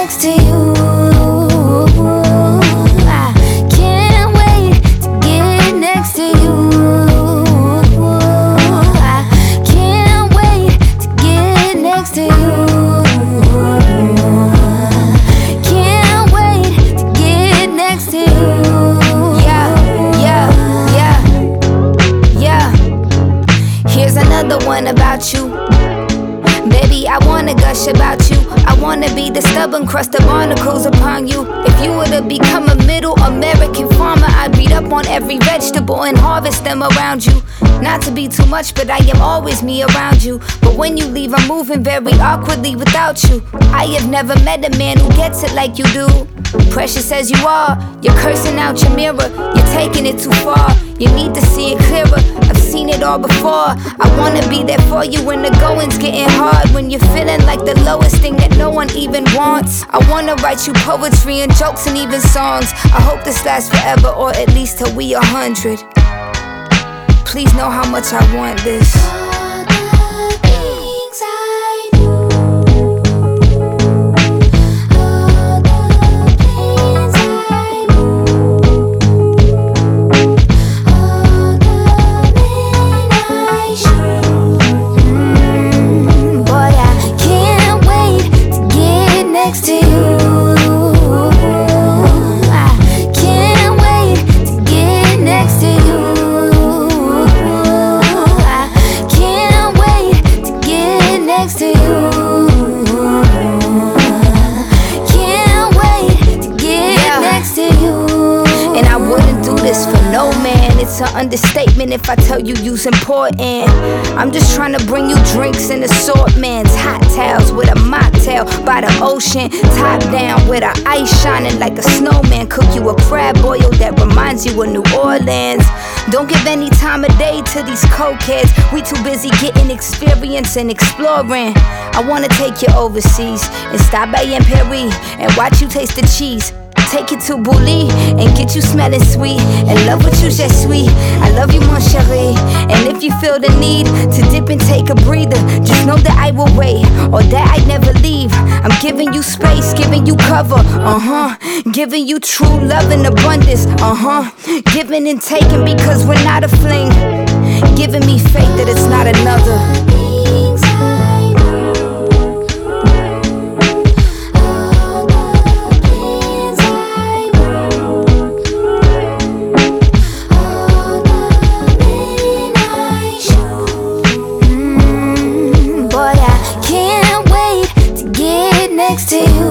next to you. Wanna gush about you. I wanna be the stubborn crust of barnacles upon you. If you were to become a middle American farmer, I'd beat up on every vegetable and harvest them around you. Not to be too much, but I am always me around you. But when you leave, I'm moving very awkwardly without you. I have never met a man who gets it like you do. Precious as you are, you're cursing out your mirror. You're taking it too far. You need to see it clearer. Seen it all before. I wanna be there for you when the going's getting hard. When you're feeling like the lowest thing that no one even wants. I wanna write you poetry and jokes and even songs. I hope this lasts forever or at least till we a hundred. Please know how much I want this. To you. It's an understatement if I tell you you's important. I'm just trying to bring you drinks and assortments. Hot towels with a mocktail by the ocean. Top down with our ice shining like a snowman. Cook you a crab boil that reminds you of New Orleans. Don't give any time of day to these cokeheads. We too busy getting experience and exploring. I wanna take you overseas and stop by in Paris and watch you taste the cheese. Take you to Buly and get you smelling sweet. And love what you just sweet. I love you, mon chéri. And if you feel the need to dip and take a breather, just know that I will wait or that I never leave. I'm giving you space, giving you cover, uh huh. Giving you true love and abundance, uh huh. Giving and taking because we're not a fling. Giving me faith that it's not another. I can't wait to get next to you.